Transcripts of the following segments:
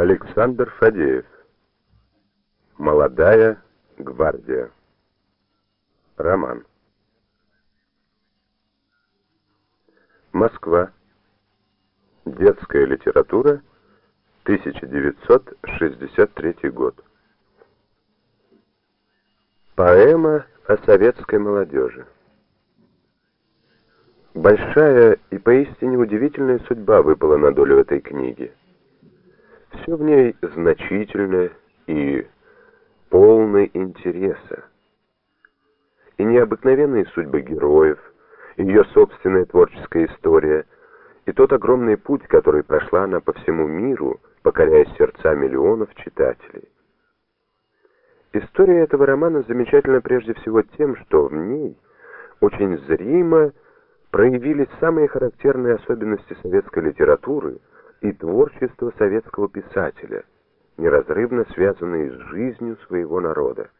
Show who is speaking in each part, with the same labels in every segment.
Speaker 1: Александр Фадеев. Молодая гвардия. Роман. Москва. Детская литература. 1963 год. Поэма о советской молодежи. Большая и поистине удивительная судьба выпала на долю этой книги. Все в ней значительное и полное интереса. И необыкновенные судьбы героев, и ее собственная творческая история, и тот огромный путь, который прошла она по всему миру, покоряя сердца миллионов читателей. История этого романа замечательна прежде всего тем, что в ней очень зримо проявились самые характерные особенности советской литературы – и творчество советского писателя, неразрывно связанные с жизнью своего народа.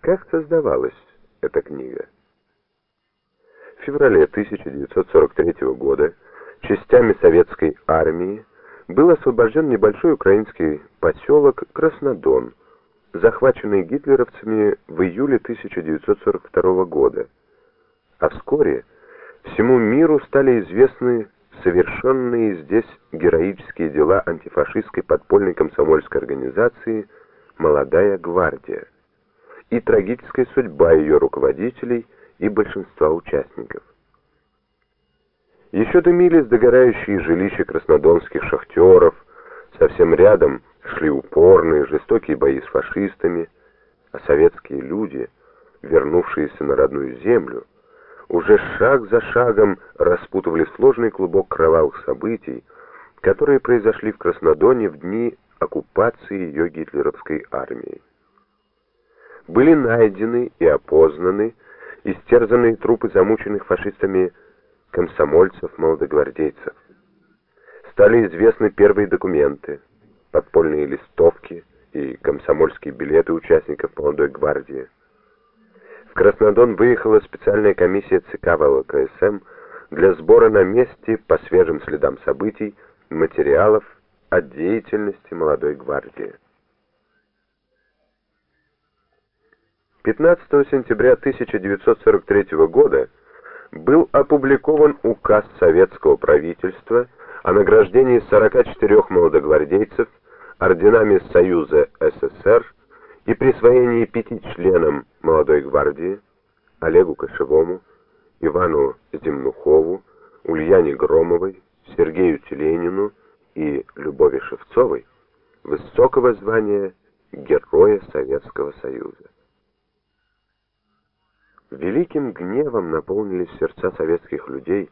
Speaker 1: Как создавалась эта книга? В феврале 1943 года частями советской армии был освобожден небольшой украинский поселок Краснодон, захваченный гитлеровцами в июле 1942 года. А вскоре всему миру стали известны совершенные здесь героические дела антифашистской подпольной комсомольской организации «Молодая гвардия» и трагическая судьба ее руководителей и большинства участников. Еще дымились догорающие жилища краснодонских шахтеров, совсем рядом шли упорные жестокие бои с фашистами, а советские люди, вернувшиеся на родную землю, уже шаг за шагом распутывали сложный клубок кровавых событий, которые произошли в Краснодоне в дни оккупации ее гитлеровской армией. Были найдены и опознаны истерзанные трупы замученных фашистами комсомольцев-молодогвардейцев. Стали известны первые документы, подпольные листовки и комсомольские билеты участников молодой гвардии. Краснодон выехала специальная комиссия ЦК ВЛКСМ для сбора на месте по свежим следам событий материалов о деятельности молодой гвардии. 15 сентября 1943 года был опубликован указ советского правительства о награждении 44 молодогвардейцев орденами Союза СССР и присвоении пяти членам молодой гвардии Олегу Кошевому, Ивану Земнухову, Ульяне Громовой, Сергею Теленину и Любови Шевцовой высокого звания Героя Советского Союза. Великим гневом наполнились сердца советских людей,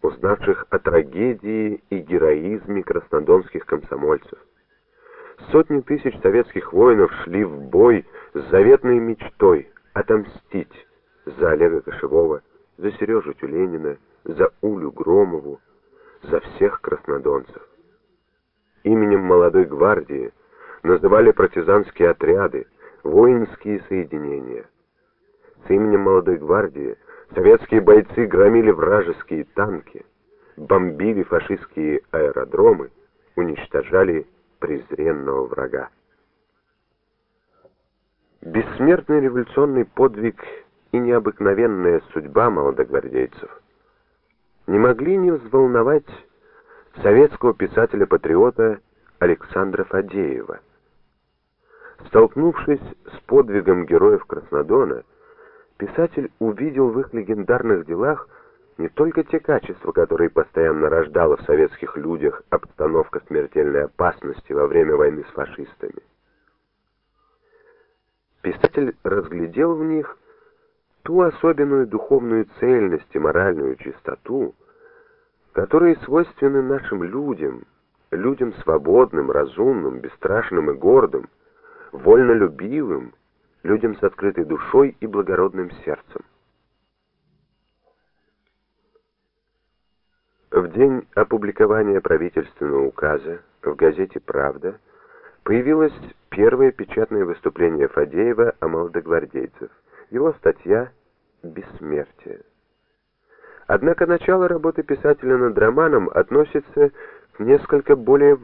Speaker 1: узнавших о трагедии и героизме краснодонских комсомольцев. Сотни тысяч советских воинов шли в бой с заветной мечтой отомстить за Олега Кошевого, за Сережу Тюленина, за Улю Громову, за всех краснодонцев. Именем молодой гвардии называли партизанские отряды, воинские соединения. С именем молодой гвардии советские бойцы громили вражеские танки, бомбили фашистские аэродромы, уничтожали презренного врага. Бессмертный революционный подвиг и необыкновенная судьба молодогвардейцев не могли не взволновать советского писателя-патриота Александра Фадеева. Столкнувшись с подвигом героев Краснодона, писатель увидел в их легендарных делах не только те качества, которые постоянно рождала в советских людях обстановка смертельной опасности во время войны с фашистами. Писатель разглядел в них ту особенную духовную цельность и моральную чистоту, которые свойственны нашим людям, людям свободным, разумным, бесстрашным и гордым, вольнолюбивым, людям с открытой душой и благородным сердцем. В день опубликования правительственного указа в газете «Правда» появилось первое печатное выступление Фадеева о молодогвардейцах, его статья «Бессмертие». Однако начало работы писателя над романом относится к несколько более